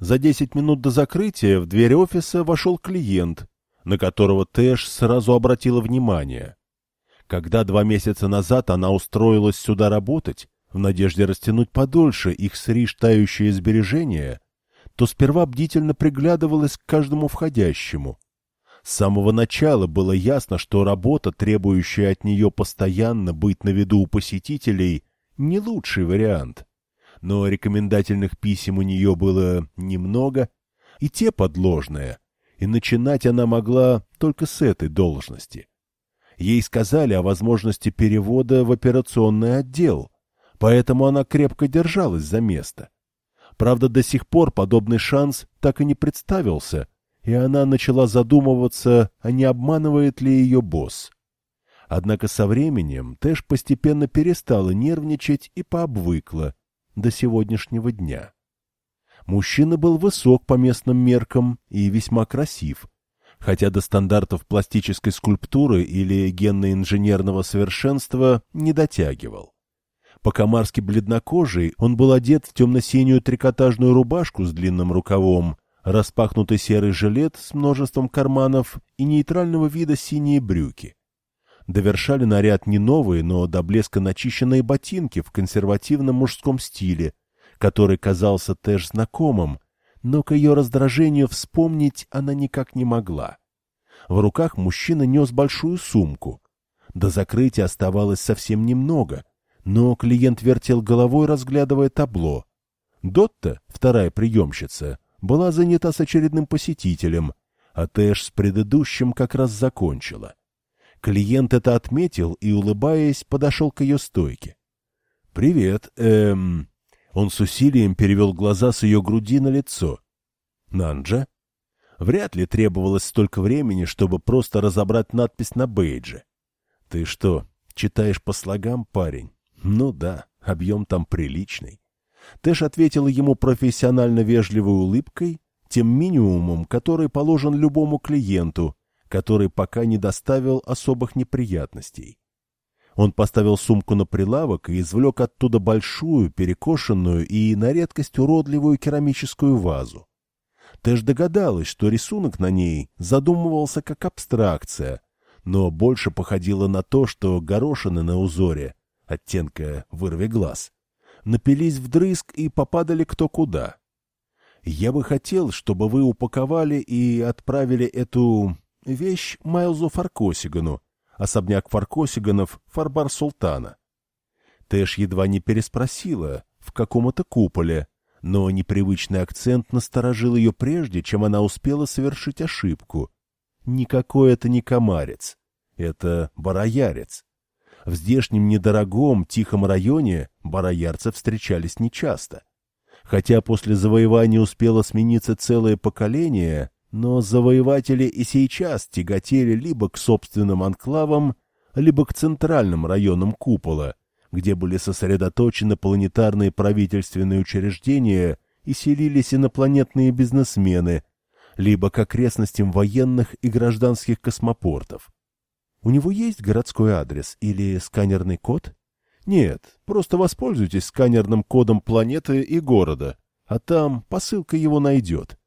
За десять минут до закрытия в дверь офиса вошел клиент, на которого Тэш сразу обратила внимание. Когда два месяца назад она устроилась сюда работать, в надежде растянуть подольше их сриштающие сбережения, то сперва бдительно приглядывалась к каждому входящему. С самого начала было ясно, что работа, требующая от нее постоянно быть на виду у посетителей, не лучший вариант. Но рекомендательных писем у нее было немного, и те подложные, и начинать она могла только с этой должности. Ей сказали о возможности перевода в операционный отдел, поэтому она крепко держалась за место. Правда, до сих пор подобный шанс так и не представился, и она начала задумываться, а не обманывает ли ее босс. Однако со временем Тэш постепенно перестала нервничать и пообвыкла до сегодняшнего дня. Мужчина был высок по местным меркам и весьма красив, хотя до стандартов пластической скульптуры или генно-инженерного совершенства не дотягивал. По-комарски бледнокожий он был одет в темно-синюю трикотажную рубашку с длинным рукавом, распахнутый серый жилет с множеством карманов и нейтрального вида синие брюки. Довершали наряд не новые, но до блеска начищенные ботинки в консервативном мужском стиле, который казался Тэш знакомым, но к ее раздражению вспомнить она никак не могла. В руках мужчина нес большую сумку. До закрытия оставалось совсем немного, но клиент вертел головой, разглядывая табло. Дотта, вторая приемщица, была занята с очередным посетителем, а Тэш с предыдущим как раз закончила. Клиент это отметил и, улыбаясь, подошел к ее стойке. — Привет, эм... Он с усилием перевел глаза с ее груди на лицо. «Нанджа?» Вряд ли требовалось столько времени, чтобы просто разобрать надпись на бейдже. «Ты что, читаешь по слогам, парень?» «Ну да, объем там приличный». Тэш ответила ему профессионально вежливой улыбкой, тем минимумом, который положен любому клиенту, который пока не доставил особых неприятностей. Он поставил сумку на прилавок и извлек оттуда большую, перекошенную и на редкость уродливую керамическую вазу. Тэш догадалась, что рисунок на ней задумывался как абстракция, но больше походило на то, что горошины на узоре, оттенка вырви глаз, напились вдрызг и попадали кто куда. Я бы хотел, чтобы вы упаковали и отправили эту вещь Майлзу Фаркосигану, особняк Фаркосиганов, Фарбар Султана. Тэш едва не переспросила, в каком-то куполе, но непривычный акцент насторожил ее прежде, чем она успела совершить ошибку. Никакой это не комарец, это бароярец. В здешнем недорогом, тихом районе бароярцы встречались нечасто. Хотя после завоевания успело смениться целое поколение, но завоеватели и сейчас тяготели либо к собственным анклавам, либо к центральным районам купола, где были сосредоточены планетарные правительственные учреждения и селились инопланетные бизнесмены, либо к окрестностям военных и гражданских космопортов. У него есть городской адрес или сканерный код? Нет, просто воспользуйтесь сканерным кодом планеты и города, а там посылка его найдет.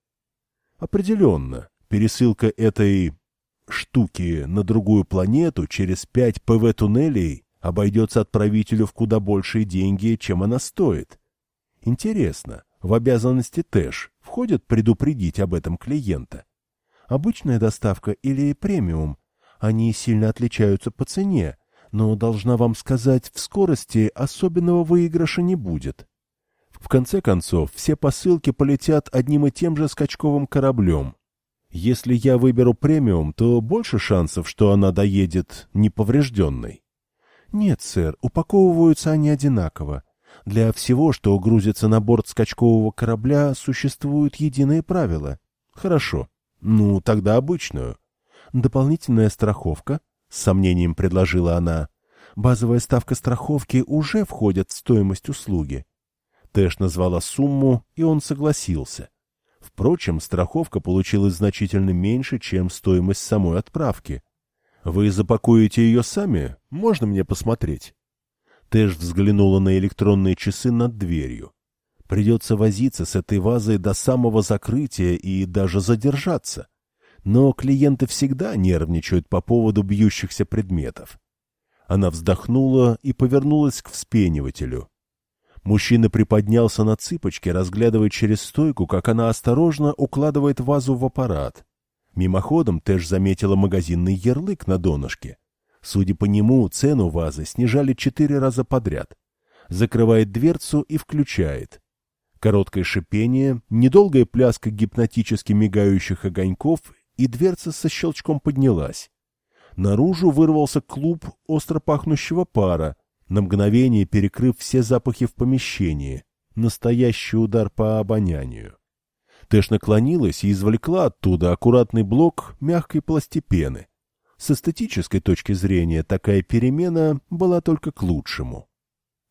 Определенно, пересылка этой штуки на другую планету через пять ПВ-туннелей обойдется отправителю в куда большие деньги, чем она стоит. Интересно, в обязанности Тэш входит предупредить об этом клиента? Обычная доставка или премиум? Они сильно отличаются по цене, но, должна вам сказать, в скорости особенного выигрыша не будет. В конце концов, все посылки полетят одним и тем же скачковым кораблем. Если я выберу премиум, то больше шансов, что она доедет неповрежденной. Нет, сэр, упаковываются они одинаково. Для всего, что грузится на борт скачкового корабля, существуют единые правила. Хорошо. Ну, тогда обычную. Дополнительная страховка, с сомнением предложила она. Базовая ставка страховки уже входит в стоимость услуги. Тэш назвала сумму, и он согласился. Впрочем, страховка получилась значительно меньше, чем стоимость самой отправки. «Вы запакуете ее сами? Можно мне посмотреть?» Тэш взглянула на электронные часы над дверью. Придется возиться с этой вазой до самого закрытия и даже задержаться. Но клиенты всегда нервничают по поводу бьющихся предметов. Она вздохнула и повернулась к вспенивателю. Мужчина приподнялся на цыпочки, разглядывая через стойку, как она осторожно укладывает вазу в аппарат. Мимоходом Тэш заметила магазинный ярлык на донышке. Судя по нему, цену вазы снижали четыре раза подряд. Закрывает дверцу и включает. Короткое шипение, недолгая пляска гипнотически мигающих огоньков, и дверца со щелчком поднялась. Наружу вырвался клуб остро пахнущего пара, на мгновение перекрыв все запахи в помещении. Настоящий удар по обонянию. Тэш наклонилась и извлекла оттуда аккуратный блок мягкой пластипены. С эстетической точки зрения такая перемена была только к лучшему.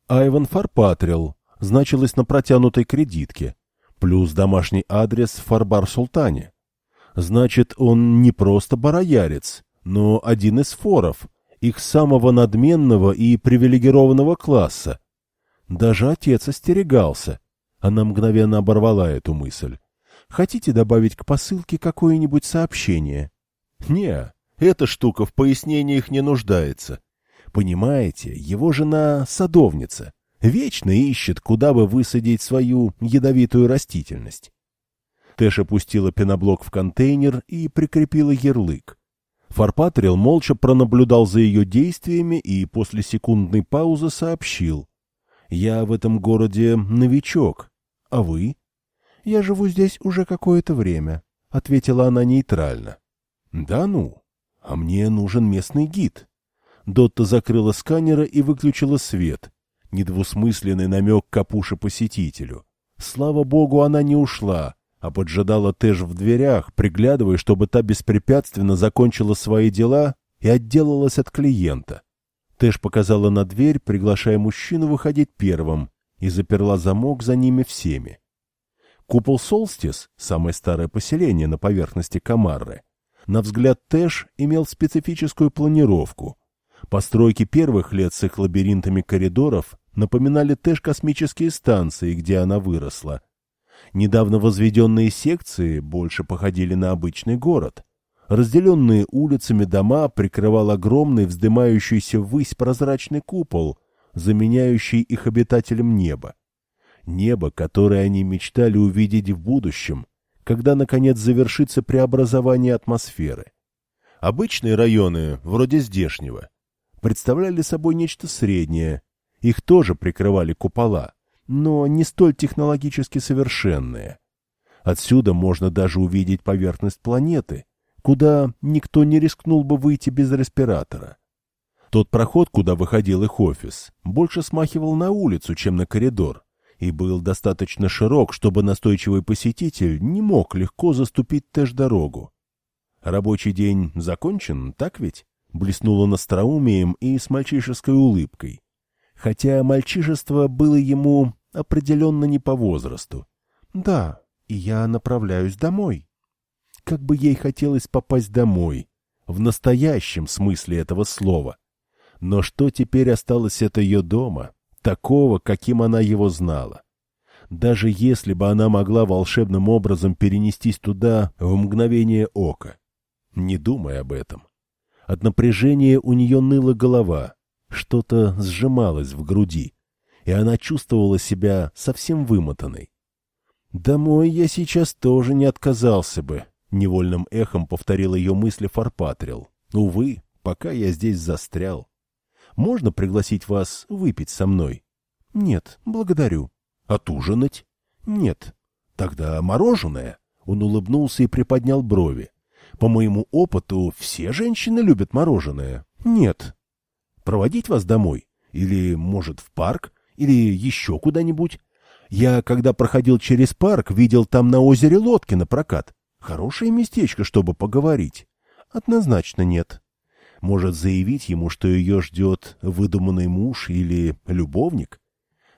Айван Фарпатрил значилась на протянутой кредитке, плюс домашний адрес Фарбар-Султане. Значит, он не просто бароярец, но один из форов, их самого надменного и привилегированного класса. Даже отец остерегался. Она мгновенно оборвала эту мысль. Хотите добавить к посылке какое-нибудь сообщение? Не, эта штука в пояснениях не нуждается. Понимаете, его жена — садовница. Вечно ищет, куда бы высадить свою ядовитую растительность. Тэш опустила пеноблок в контейнер и прикрепила ярлык. Фарпатрил молча пронаблюдал за ее действиями и после секундной паузы сообщил. «Я в этом городе новичок. А вы?» «Я живу здесь уже какое-то время», — ответила она нейтрально. «Да ну? А мне нужен местный гид». Дотта закрыла сканера и выключила свет. Недвусмысленный намек капуша посетителю. Слава богу, она не ушла, а поджидала Тэш в дверях, приглядывая, чтобы та беспрепятственно закончила свои дела и отделалась от клиента. Тэш показала на дверь, приглашая мужчину выходить первым, и заперла замок за ними всеми. Купол Солстис, самое старое поселение на поверхности Камарры, на взгляд Тэш имел специфическую планировку. Постройки первых лет с их лабиринтами коридоров напоминали Тэш космические станции, где она выросла — Недавно возведенные секции больше походили на обычный город. Разделенные улицами дома прикрывал огромный вздымающийся ввысь прозрачный купол, заменяющий их обитателям небо. Небо, которое они мечтали увидеть в будущем, когда, наконец, завершится преобразование атмосферы. Обычные районы, вроде здешнего, представляли собой нечто среднее. Их тоже прикрывали купола но не столь технологически совершенные. Отсюда можно даже увидеть поверхность планеты, куда никто не рискнул бы выйти без респиратора. Тот проход, куда выходил их офис, больше смахивал на улицу, чем на коридор, и был достаточно широк, чтобы настойчивый посетитель не мог легко заступить тэш-дорогу. Рабочий день закончен, так ведь? Блеснула настроумием и с мальчишеской улыбкой. Хотя мальчишество было ему определенно не по возрасту. Да, и я направляюсь домой. Как бы ей хотелось попасть домой, в настоящем смысле этого слова. Но что теперь осталось от ее дома, такого, каким она его знала? Даже если бы она могла волшебным образом перенестись туда в мгновение ока. Не думай об этом. От напряжения у нее ныла голова, что-то сжималось в груди и она чувствовала себя совсем вымотанной. «Домой я сейчас тоже не отказался бы», — невольным эхом повторил ее мысли Фарпатрил. «Увы, пока я здесь застрял. Можно пригласить вас выпить со мной?» «Нет, благодарю». «Отужинать?» «Нет». «Тогда мороженое?» Он улыбнулся и приподнял брови. «По моему опыту, все женщины любят мороженое». «Нет». «Проводить вас домой? Или, может, в парк? Или еще куда-нибудь. Я, когда проходил через парк, видел там на озере лодки на прокат. Хорошее местечко, чтобы поговорить. Однозначно нет. Может заявить ему, что ее ждет выдуманный муж или любовник?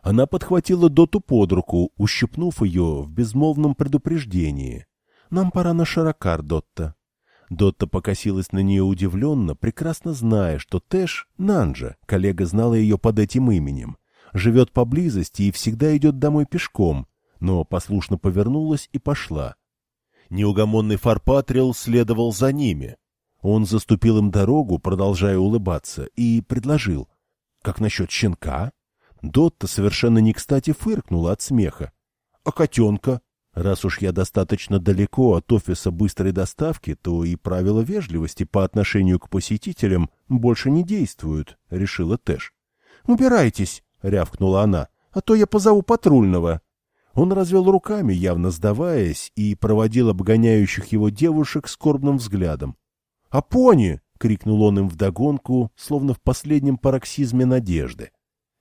Она подхватила Доту под руку, ущипнув ее в безмолвном предупреждении. «Нам пора на Шаракар, Дотта». Дотта покосилась на нее удивленно, прекрасно зная, что Тэш, Нанджа, коллега знала ее под этим именем, живет поблизости и всегда идет домой пешком, но послушно повернулась и пошла. Неугомонный Фарпатрил следовал за ними. Он заступил им дорогу, продолжая улыбаться, и предложил. «Как насчет щенка?» Дотта совершенно не кстати фыркнула от смеха. «А котенка?» Раз уж я достаточно далеко от офиса быстрой доставки, то и правила вежливости по отношению к посетителям больше не действуют, — решила Тэш. — Убирайтесь, — рявкнула она, — а то я позову патрульного. Он развел руками, явно сдаваясь, и проводил обгоняющих его девушек скорбным взглядом. — А пони! — крикнул он им вдогонку, словно в последнем пароксизме надежды.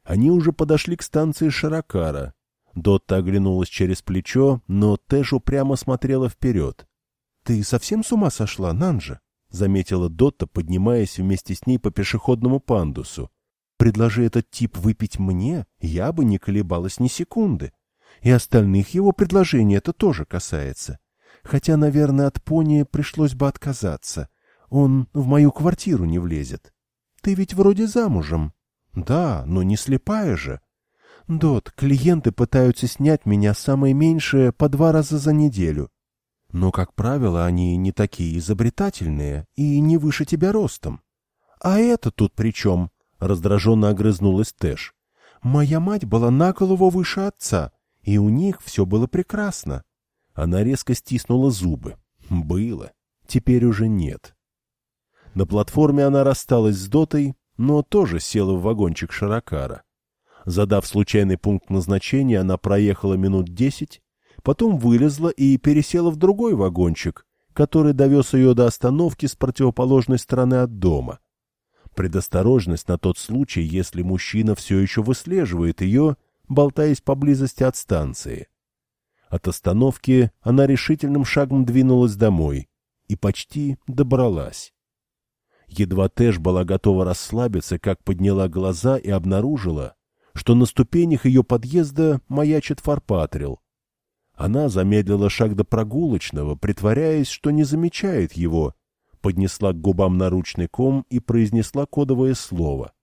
Они уже подошли к станции Шаракара. Дотта оглянулась через плечо, но Тэш упрямо смотрела вперед. — Ты совсем с ума сошла, Нанжа? — заметила Дотта, поднимаясь вместе с ней по пешеходному пандусу. — Предложи этот тип выпить мне, я бы не колебалась ни секунды. И остальных его предложений это тоже касается. Хотя, наверное, от пони пришлось бы отказаться. Он в мою квартиру не влезет. Ты ведь вроде замужем. Да, но не слепая же. Дот, клиенты пытаются снять меня самое меньшее по два раза за неделю. Но, как правило, они не такие изобретательные и не выше тебя ростом. А это тут при чем? Раздраженно огрызнулась Тэш. Моя мать была на голову выше отца, и у них все было прекрасно. Она резко стиснула зубы. Было. Теперь уже нет. На платформе она рассталась с Дотой, но тоже села в вагончик Шаракара. Задав случайный пункт назначения, она проехала минут десять, потом вылезла и пересела в другой вагончик, который довез ее до остановки с противоположной стороны от дома. Предосторожность на тот случай, если мужчина все еще выслеживает ее, болтаясь поблизости от станции. От остановки она решительным шагом двинулась домой и почти добралась. Едва Тэш была готова расслабиться, как подняла глаза и обнаружила, что на ступенях ее подъезда маячит Фарпатрил. Она замедлила шаг до прогулочного, притворяясь, что не замечает его, поднесла к губам наручный ком и произнесла кодовое слово.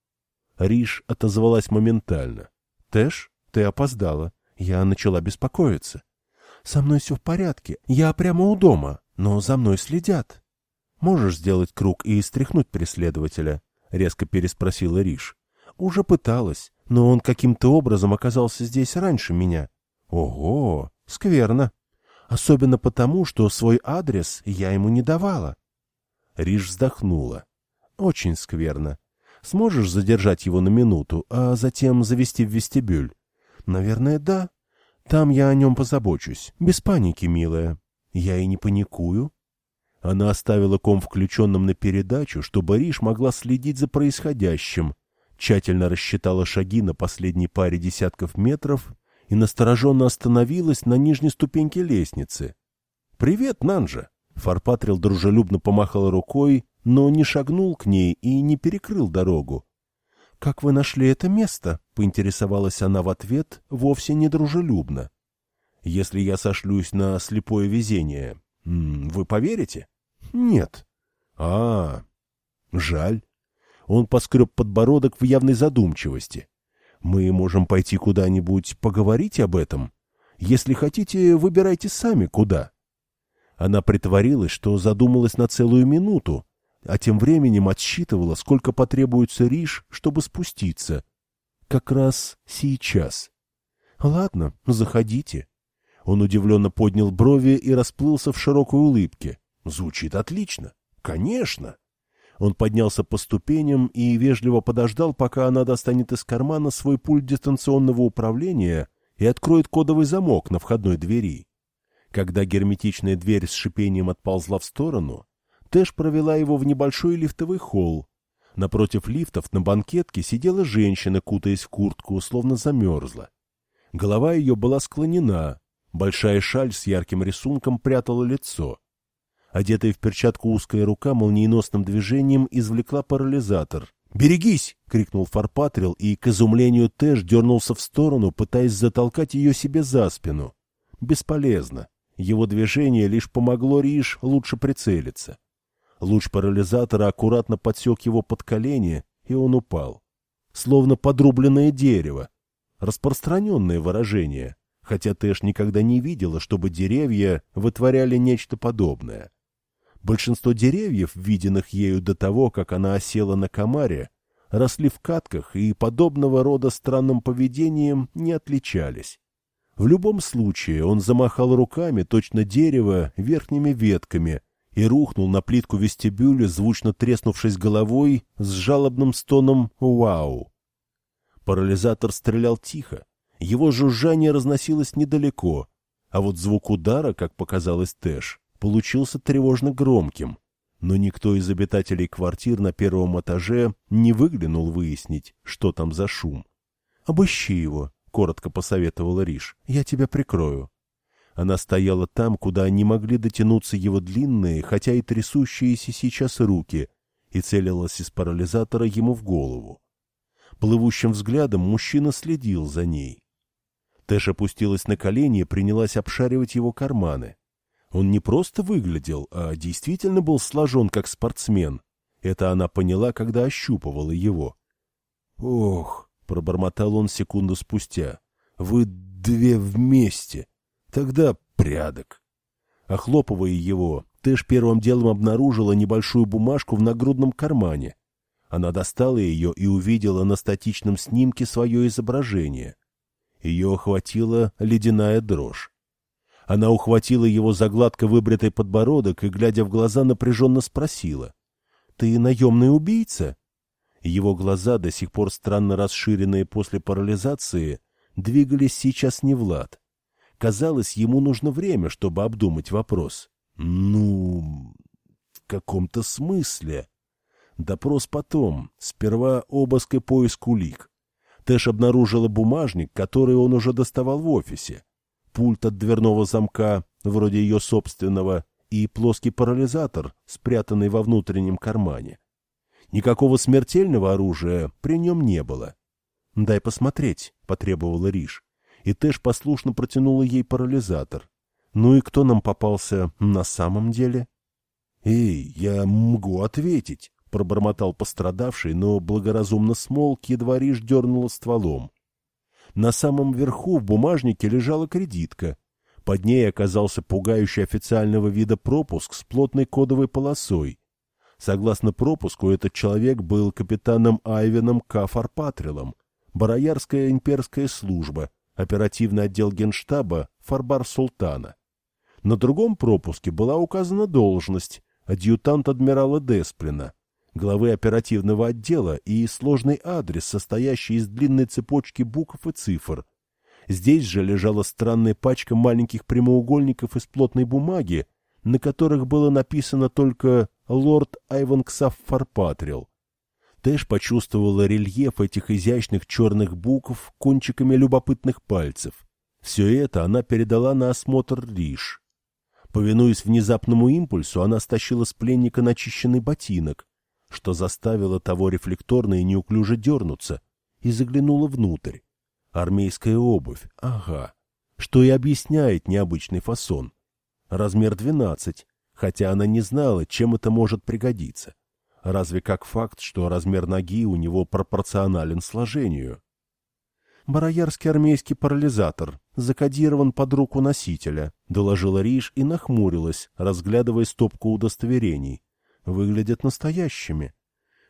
Риш отозвалась моментально. — Тэш, ты опоздала. Я начала беспокоиться. — Со мной все в порядке. Я прямо у дома, но за мной следят. — Можешь сделать круг и стряхнуть преследователя? — резко переспросила Риш. — Уже пыталась но он каким-то образом оказался здесь раньше меня. Ого, скверно. Особенно потому, что свой адрес я ему не давала. Риш вздохнула. Очень скверно. Сможешь задержать его на минуту, а затем завести в вестибюль? Наверное, да. Там я о нем позабочусь. Без паники, милая. Я и не паникую. Она оставила ком включенным на передачу, чтобы Риш могла следить за происходящим, тщательно рассчитала шаги на последней паре десятков метров и настороженно остановилась на нижней ступеньке лестницы. «Привет, Нанжа!» Фарпатрил дружелюбно помахал рукой, но не шагнул к ней и не перекрыл дорогу. «Как вы нашли это место?» — поинтересовалась она в ответ, вовсе не дружелюбно. «Если я сошлюсь на слепое везение, вы поверите?» «Нет». «А, жаль. Он поскреб подбородок в явной задумчивости. «Мы можем пойти куда-нибудь поговорить об этом. Если хотите, выбирайте сами, куда». Она притворилась, что задумалась на целую минуту, а тем временем отсчитывала, сколько потребуется Риш, чтобы спуститься. Как раз сейчас. «Ладно, заходите». Он удивленно поднял брови и расплылся в широкой улыбке. «Звучит отлично. Конечно!» Он поднялся по ступеням и вежливо подождал, пока она достанет из кармана свой пульт дистанционного управления и откроет кодовый замок на входной двери. Когда герметичная дверь с шипением отползла в сторону, Тэш провела его в небольшой лифтовый холл. Напротив лифтов на банкетке сидела женщина, кутаясь в куртку, словно замерзла. Голова ее была склонена, большая шаль с ярким рисунком прятала лицо. Одетая в перчатку узкая рука молниеносным движением извлекла парализатор. «Берегись!» — крикнул Фарпатрил, и, к изумлению Тэш, дернулся в сторону, пытаясь затолкать ее себе за спину. Бесполезно. Его движение лишь помогло Риш лучше прицелиться. Луч парализатора аккуратно подсек его под колени, и он упал. Словно подрубленное дерево. Распространенное выражение. хотя Тэш никогда не видела, чтобы деревья вытворяли нечто подобное. Большинство деревьев, виденных ею до того, как она осела на комаре, росли в катках и подобного рода странным поведением не отличались. В любом случае он замахал руками, точно дерево, верхними ветками, и рухнул на плитку вестибюля, звучно треснувшись головой с жалобным стоном «Вау!». Парализатор стрелял тихо, его жужжание разносилось недалеко, а вот звук удара, как показалось Тэш, получился тревожно громким. Но никто из обитателей квартир на первом этаже не выглянул выяснить, что там за шум. «Обыщи его», — коротко посоветовала Риш, — «я тебя прикрою». Она стояла там, куда не могли дотянуться его длинные, хотя и трясущиеся сейчас руки, и целилась из парализатора ему в голову. Плывущим взглядом мужчина следил за ней. Тэш опустилась на колени и принялась обшаривать его карманы. Он не просто выглядел, а действительно был сложен как спортсмен. Это она поняла, когда ощупывала его. «Ох!» — пробормотал он секунду спустя. «Вы две вместе!» Тогда прядок. Охлопывая его, Тэш первым делом обнаружила небольшую бумажку в нагрудном кармане. Она достала ее и увидела на статичном снимке свое изображение. Ее охватила ледяная дрожь. Она ухватила его за гладко выбритый подбородок и, глядя в глаза, напряженно спросила. — Ты наемный убийца? Его глаза, до сих пор странно расширенные после парализации, двигались сейчас не в лад. Казалось, ему нужно время, чтобы обдумать вопрос. Ну, в каком-то смысле. Допрос потом. Сперва обыск и поиск улик. Тэш обнаружила бумажник, который он уже доставал в офисе. Пульт от дверного замка, вроде ее собственного, и плоский парализатор, спрятанный во внутреннем кармане. Никакого смертельного оружия при нем не было. — Дай посмотреть, — потребовала Риш и Тэш послушно протянула ей парализатор. «Ну и кто нам попался на самом деле?» «Эй, я могу ответить», — пробормотал пострадавший, но благоразумно смолк, едва Риш дернула стволом. На самом верху в бумажнике лежала кредитка. Под ней оказался пугающий официального вида пропуск с плотной кодовой полосой. Согласно пропуску, этот человек был капитаном Айвеном К. Фарпатрилом, Бароярская имперская служба, оперативный отдел генштаба Фарбар Султана. На другом пропуске была указана должность адъютант адмирала Десплина, главы оперативного отдела и сложный адрес, состоящий из длинной цепочки букв и цифр. Здесь же лежала странная пачка маленьких прямоугольников из плотной бумаги, на которых было написано только «Лорд Айванксав Фарпатрил». Тэш почувствовала рельеф этих изящных черных букв кончиками любопытных пальцев. Все это она передала на осмотр Риш. Повинуясь внезапному импульсу, она стащила с пленника начищенный ботинок, что заставило того рефлекторно и неуклюже дернуться, и заглянула внутрь. Армейская обувь, ага, что и объясняет необычный фасон. Размер двенадцать, хотя она не знала, чем это может пригодиться разве как факт, что размер ноги у него пропорционален сложению. «Бароярский армейский парализатор, закодирован под руку носителя», — доложила Риш и нахмурилась, разглядывая стопку удостоверений. «Выглядят настоящими».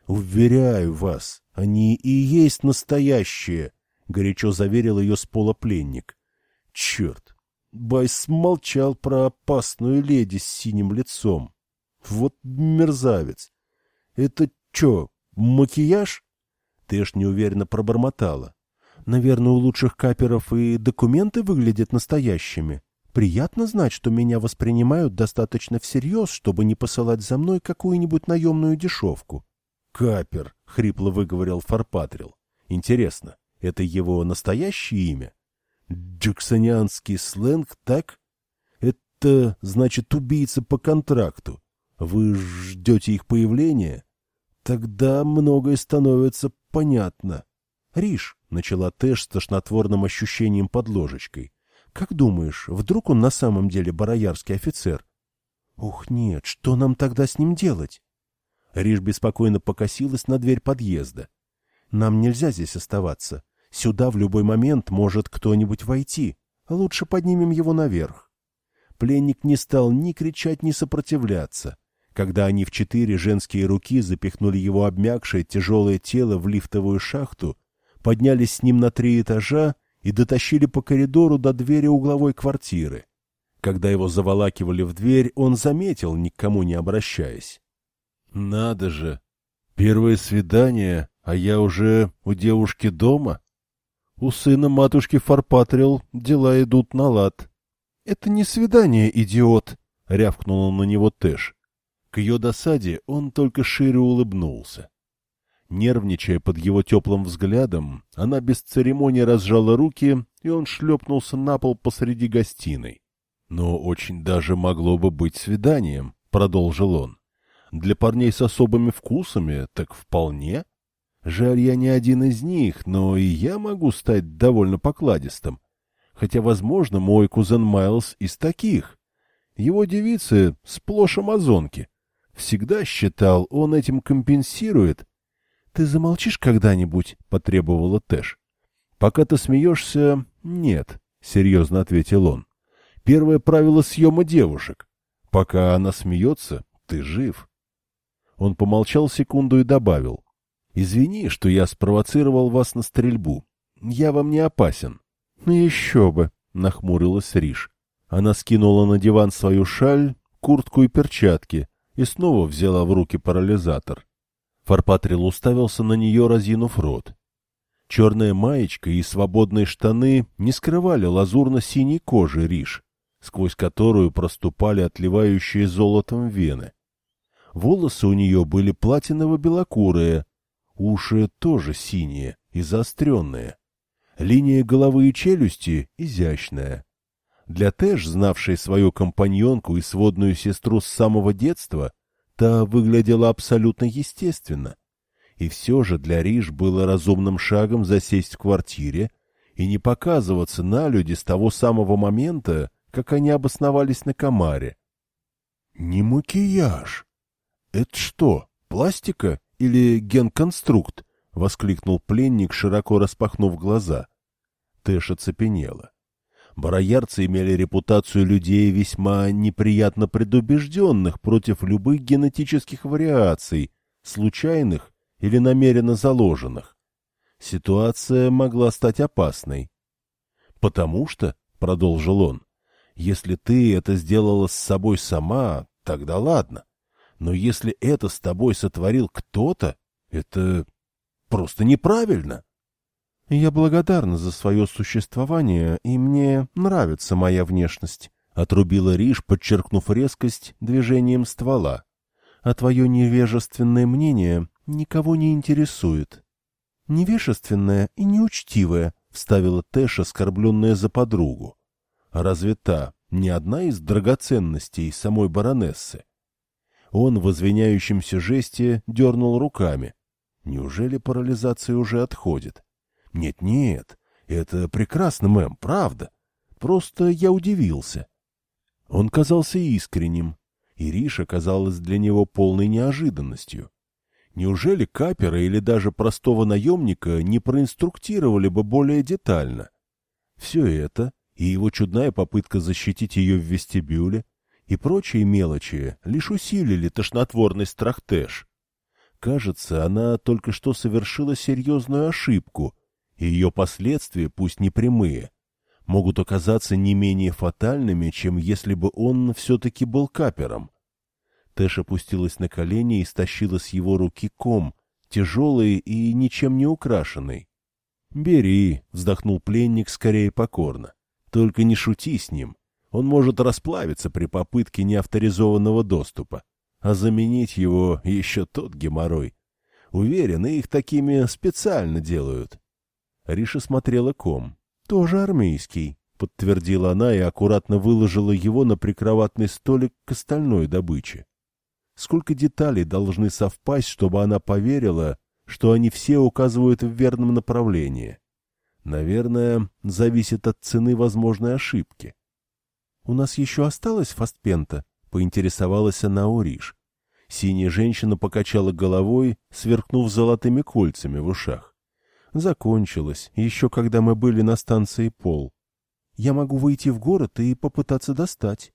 «Уверяю вас, они и есть настоящие», — горячо заверил ее с пола пленник. «Черт! Байс молчал про опасную леди с синим лицом. Вот мерзавец! «Это чё, макияж?» Тэш неуверенно пробормотала. «Наверное, у лучших каперов и документы выглядят настоящими. Приятно знать, что меня воспринимают достаточно всерьез, чтобы не посылать за мной какую-нибудь наемную дешевку». «Капер», — хрипло выговорил Фарпатрил. «Интересно, это его настоящее имя?» «Джексонианский сленг, так?» «Это, значит, убийца по контракту. Вы ждете их появления? Тогда многое становится понятно. Риш, — начала Тэш с тошнотворным ощущением под ложечкой. Как думаешь, вдруг он на самом деле бароярский офицер? Ух, нет, что нам тогда с ним делать? Риш беспокойно покосилась на дверь подъезда. Нам нельзя здесь оставаться. Сюда в любой момент может кто-нибудь войти. Лучше поднимем его наверх. Пленник не стал ни кричать, ни сопротивляться. Когда они в четыре женские руки запихнули его обмякшее тяжелое тело в лифтовую шахту, поднялись с ним на три этажа и дотащили по коридору до двери угловой квартиры. Когда его заволакивали в дверь, он заметил, никому не обращаясь. «Надо же! Первое свидание, а я уже у девушки дома?» У сына матушки Фарпатрил дела идут на лад. — Это не свидание, идиот! — рявкнула на него Тэш. К ее досаде он только шире улыбнулся. Нервничая под его теплым взглядом, она без церемонии разжала руки, и он шлепнулся на пол посреди гостиной. «Но очень даже могло бы быть свиданием», — продолжил он. «Для парней с особыми вкусами так вполне. Жаль, я не один из них, но и я могу стать довольно покладистым. Хотя, возможно, мой кузен Майлз из таких. Его девицы сплошь амазонки. Всегда считал, он этим компенсирует. — Ты замолчишь когда-нибудь? — потребовала Тэш. — Пока ты смеешься, нет, — серьезно ответил он. Первое правило съема девушек. Пока она смеется, ты жив. Он помолчал секунду и добавил. — Извини, что я спровоцировал вас на стрельбу. Я вам не опасен. — Ну еще бы, — нахмурилась Риш. Она скинула на диван свою шаль, куртку и перчатки и снова взяла в руки парализатор. Фарпатрил уставился на нее, разинув рот. Черная маечка и свободные штаны не скрывали лазурно-синей кожи Риш сквозь которую проступали отливающие золотом вены. Волосы у нее были платиново-белокурые, уши тоже синие и заостренные. Линия головы и челюсти изящная. Для Тэш, знавшей свою компаньонку и сводную сестру с самого детства, та выглядела абсолютно естественно. И все же для Риш было разумным шагом засесть в квартире и не показываться на люди с того самого момента, как они обосновались на Камаре. Не макияж. Это что, пластика или генконструкт? Воскликнул пленник, широко распахнув глаза. Тэш оцепенела. Бароярцы имели репутацию людей весьма неприятно предубежденных против любых генетических вариаций, случайных или намеренно заложенных. Ситуация могла стать опасной. «Потому что», — продолжил он, если ты это сделала с собой сама, тогда ладно. Но если это с тобой сотворил кто-то, это просто неправильно. Я благодарна за свое существование, и мне нравится моя внешность, — отрубила Риш, подчеркнув резкость движением ствола. А твое невежественное мнение никого не интересует. Невежественное и неучтивое, — вставила Тэш, оскорбленная за подругу. Разве та не одна из драгоценностей самой баронессы? Он в извиняющемся жесте дернул руками. Неужели парализация уже отходит? Нет-нет, это прекрасно, мэм, правда. Просто я удивился. Он казался искренним, и Риша казалась для него полной неожиданностью. Неужели капера или даже простого наемника не проинструктировали бы более детально? Все это и его чудная попытка защитить ее в вестибюле, и прочие мелочи лишь усилили тошнотворный страх Тэш. Кажется, она только что совершила серьезную ошибку, и ее последствия, пусть не прямые, могут оказаться не менее фатальными, чем если бы он все-таки был капером. Тэш опустилась на колени и стащила с его руки ком, тяжелый и ничем не украшенный. «Бери», — вздохнул пленник скорее покорно. Только не шути с ним. Он может расплавиться при попытке неавторизованного доступа. А заменить его еще тот геморрой. Уверен, их такими специально делают. Риша смотрела ком. Тоже армейский, подтвердила она и аккуратно выложила его на прикроватный столик к остальной добыче. Сколько деталей должны совпасть, чтобы она поверила, что они все указывают в верном направлении. Наверное, зависит от цены возможной ошибки. — У нас еще осталось фастпента? — поинтересовалась она у Риш. Синяя женщина покачала головой, сверкнув золотыми кольцами в ушах. Закончилось, еще когда мы были на станции Пол. Я могу выйти в город и попытаться достать.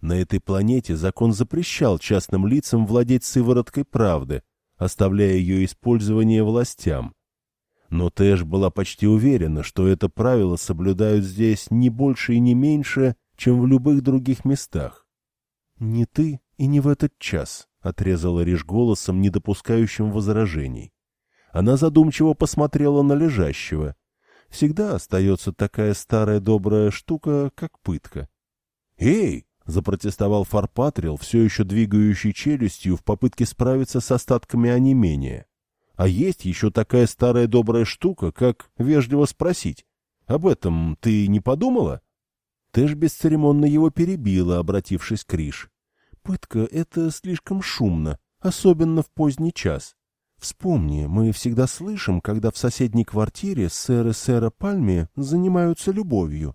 На этой планете закон запрещал частным лицам владеть сывороткой правды, оставляя ее использование властям. Но Тэш была почти уверена, что это правило соблюдают здесь не больше и не меньше, чем в любых других местах. «Не ты и не в этот час», — отрезала Риш голосом, не допускающим возражений. Она задумчиво посмотрела на лежащего. Всегда остается такая старая добрая штука, как пытка. «Эй!» — запротестовал Фарпатрил, все еще двигающий челюстью в попытке справиться с остатками онемения. А есть еще такая старая добрая штука, как вежливо спросить. «Об этом ты не подумала?» Тэш бесцеремонно его перебила, обратившись к Риш. «Пытка — это слишком шумно, особенно в поздний час. Вспомни, мы всегда слышим, когда в соседней квартире сэр и сэра Пальме занимаются любовью.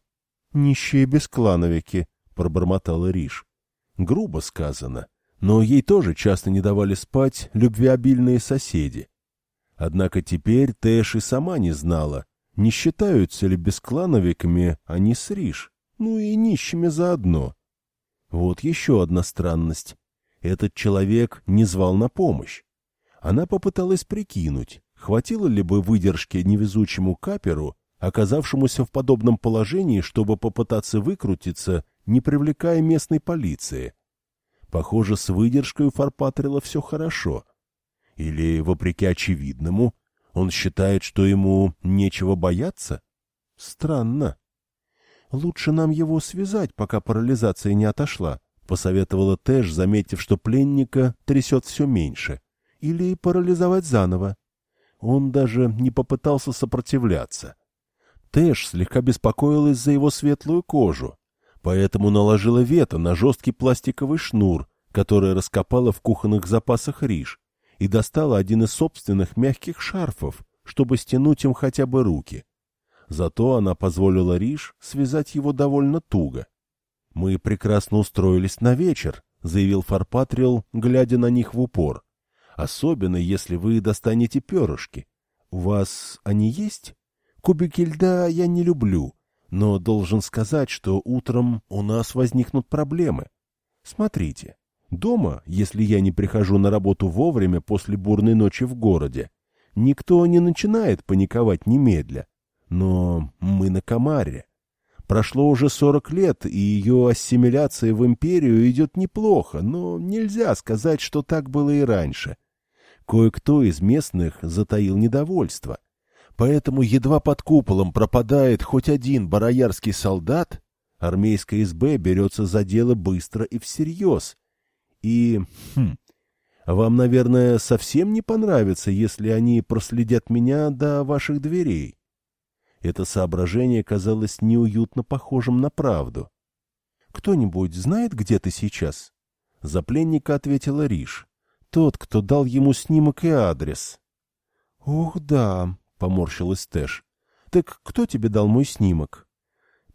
Нищие бесклановики, — пробормотала Риш. Грубо сказано, но ей тоже часто не давали спать любвеобильные соседи. Однако теперь Тэш и сама не знала, не считаются ли бесклановиками они с Риш, ну и нищими заодно. Вот еще одна странность. Этот человек не звал на помощь. Она попыталась прикинуть, хватило ли бы выдержки невезучему каперу, оказавшемуся в подобном положении, чтобы попытаться выкрутиться, не привлекая местной полиции. Похоже, с выдержкой у Фарпатрила все хорошо. Или, вопреки очевидному, он считает, что ему нечего бояться? Странно. Лучше нам его связать, пока парализация не отошла, — посоветовала Тэш, заметив, что пленника трясет все меньше или парализовать заново. Он даже не попытался сопротивляться. Тэш слегка беспокоилась за его светлую кожу, поэтому наложила вето на жесткий пластиковый шнур, который раскопала в кухонных запасах риш, и достала один из собственных мягких шарфов, чтобы стянуть им хотя бы руки. Зато она позволила Риш связать его довольно туго. «Мы прекрасно устроились на вечер», — заявил Фарпатрил, глядя на них в упор особенно если вы достанете перышки. У вас они есть? Кубики льда я не люблю, но должен сказать, что утром у нас возникнут проблемы. Смотрите, дома, если я не прихожу на работу вовремя после бурной ночи в городе, никто не начинает паниковать немедля. Но мы на Камаре. Прошло уже сорок лет, и ее ассимиляция в империю идет неплохо, но нельзя сказать, что так было и раньше. Кое-кто из местных затаил недовольство. Поэтому едва под куполом пропадает хоть один бароярский солдат, армейская СБ берется за дело быстро и всерьез. И, хм, вам, наверное, совсем не понравится, если они проследят меня до ваших дверей. Это соображение казалось неуютно похожим на правду. «Кто-нибудь знает, где ты сейчас?» За пленника ответила Риш тот, кто дал ему снимок и адрес. — Ох, да, — поморщилась Тэш. — Так кто тебе дал мой снимок?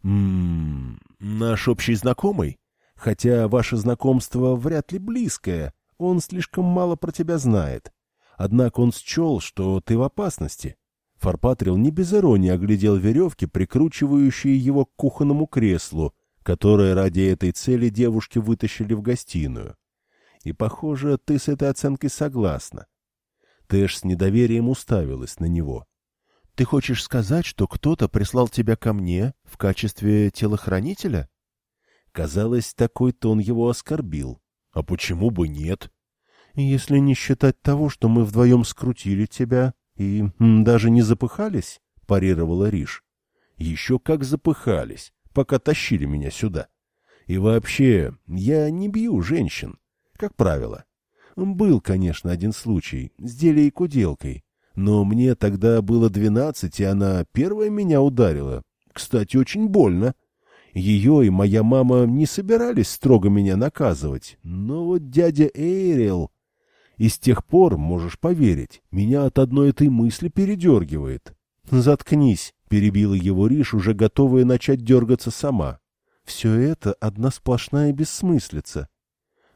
«М-м, — Наш общий знакомый. Хотя ваше знакомство вряд ли близкое, он слишком мало про тебя знает. Однако он счел, что ты в опасности. Фарпатрил не без иронии оглядел веревки, прикручивающие его к кухонному креслу, которое ради этой цели девушки вытащили в гостиную. И, похоже, ты с этой оценкой согласна. Тэш с недоверием уставилась на него. Ты хочешь сказать, что кто-то прислал тебя ко мне в качестве телохранителя? Казалось, такой тон его оскорбил. А почему бы нет? Если не считать того, что мы вдвоем скрутили тебя и даже не запыхались, парировала Риш. Еще как запыхались, пока тащили меня сюда. И вообще, я не бью женщин как правило. Был, конечно, один случай с Делей-куделкой, но мне тогда было двенадцать, и она первая меня ударила. Кстати, очень больно. Ее и моя мама не собирались строго меня наказывать, но вот дядя Эйрил... И с тех пор, можешь поверить, меня от одной этой мысли передергивает. «Заткнись», — перебила его Риш, уже готовая начать дергаться сама. «Все это одна сплошная бессмыслица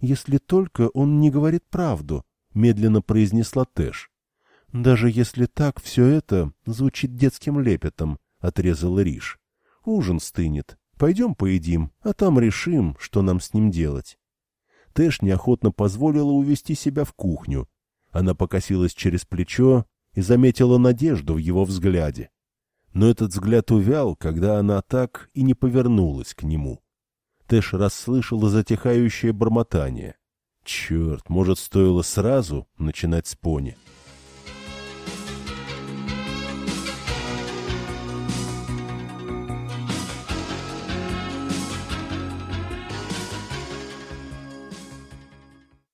если только он не говорит правду», — медленно произнесла Тэш. «Даже если так, все это звучит детским лепетом», — отрезала Риш. Ужин стынет. Пойдем поедим, а там решим, что нам с ним делать. Тэш неохотно позволила увести себя в кухню. Она покосилась через плечо и заметила надежду в его взгляде. Но этот взгляд увял, когда она так и не повернулась к нему. Тэш расслышала затихающее бормотание. Черт, может, стоило сразу начинать с пони. —